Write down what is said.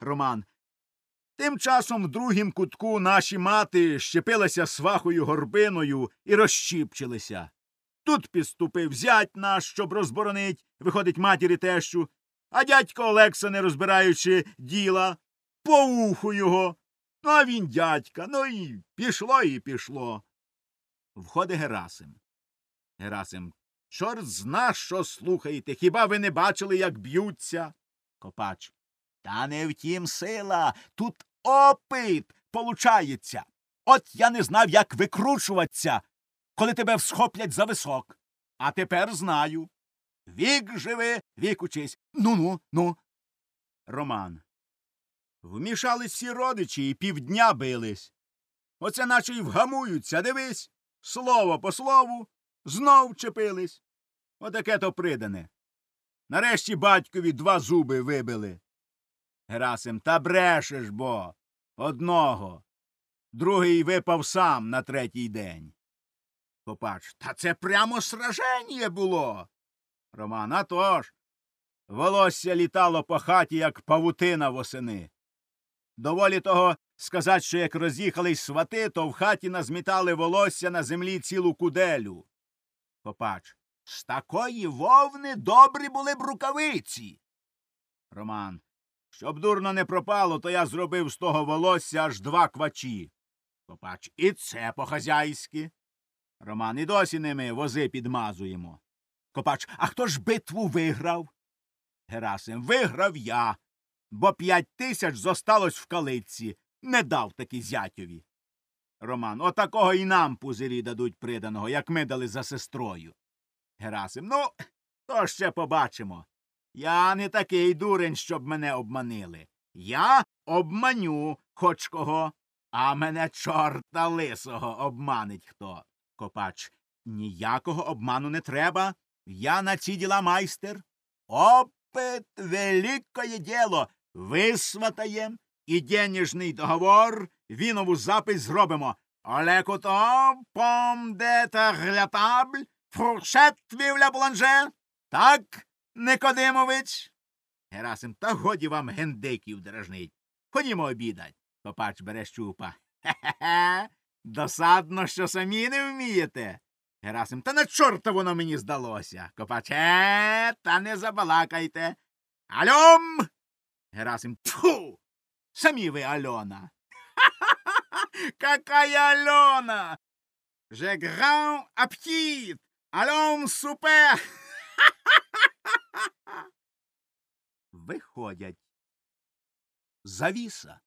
Роман. Тим часом в другім кутку наші мати щепилися свахою горбиною і розщіпчилися. Тут підступив зять наш, щоб розборонить, виходить матір і тещу, а дядько Олекса, не розбираючи діла, по уху його. Ну, а він дядька, ну і пішло і пішло. Входить Герасим. Герасим. Чорт зна, що слухаєте. Хіба ви не бачили, як б'ються? Копач. Та не втім сила. Тут опит получається. От я не знав, як викручуватися, коли тебе всхоплять за висок. А тепер знаю. Вік живи, вік учись. Ну ну, ну. Роман. Вмішались всі родичі і півдня бились. Оце наче й вгамуються, дивись. Слово по слову, знов чепились. Отаке то придане. Нарешті батькові два зуби вибили. Герасим, та брешеш бо. Одного. Другий випав сам на третій день. Копач. Та це прямо сраження було. Роман, а тож. Волосся літало по хаті, як павутина восени. Доволі того сказать, що як роз'їхались свати, то в хаті назмітали волосся на землі цілу куделю. Копач. З такої вовни добрі були б рукавиці. Роман. Щоб дурно не пропало, то я зробив з того волосся аж два квачі. Копач. І це по-хазяйськи. Роман. І досі ними вози підмазуємо. Копач. А хто ж битву виграв? Герасим. Виграв я, бо п'ять тисяч зосталось в калиці. Не дав таки зятьові. Роман. Отакого і нам пузирі дадуть приданого, як ми дали за сестрою. Герасим. Ну, то ще побачимо. Я не такий дурень, щоб мене обманили. Я обманю хоч кого, а мене чорта лисого обманить хто. Копач. Ніякого обману не треба. Я на ці діла майстер. Опит великое діло. Висватаєм і денежний договор, вінову запис зробимо. Але куто пом де та глятабль, фуршет вівля бланже. Так, Никодимович? Герасим, та годі вам гендиків дражнить. Ходімо обідать. Копач бере щупа. Хе-хе-хе. Досадно, що самі не вмієте. Герасим, та на чорта воно мені здалося. Копач, е, та не забалакайте. Альом. Герасим, тьфу! Самі ви Альона. Ха-ха-ха! Какая Альона? Же гран апетит! Альом супе! Виходять. Завіса.